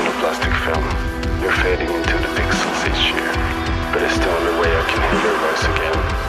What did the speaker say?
in a plastic film. You're fading into the pixels each year, but it's the only way I can hear your voice again.